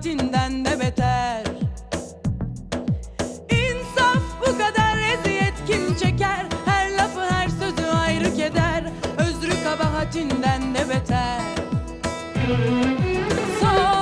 saatinden de beter. İnsaf bu kadar eziyet kim çeker? Her lafı her sözü ayrı keder Özrü kabahatinden de beter. Son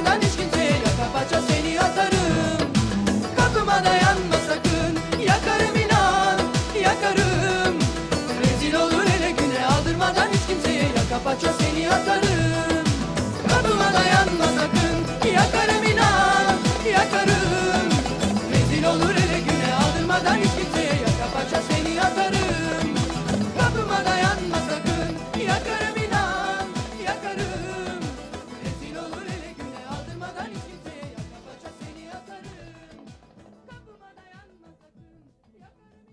Yakalanmadan hiç kimseye yaka paça seni atarım. Kapıma dayanma sakın Yakarım inan yakarım. Rezil olur hele güne aldırmadan hiç kimseye yaka paça seni atarım.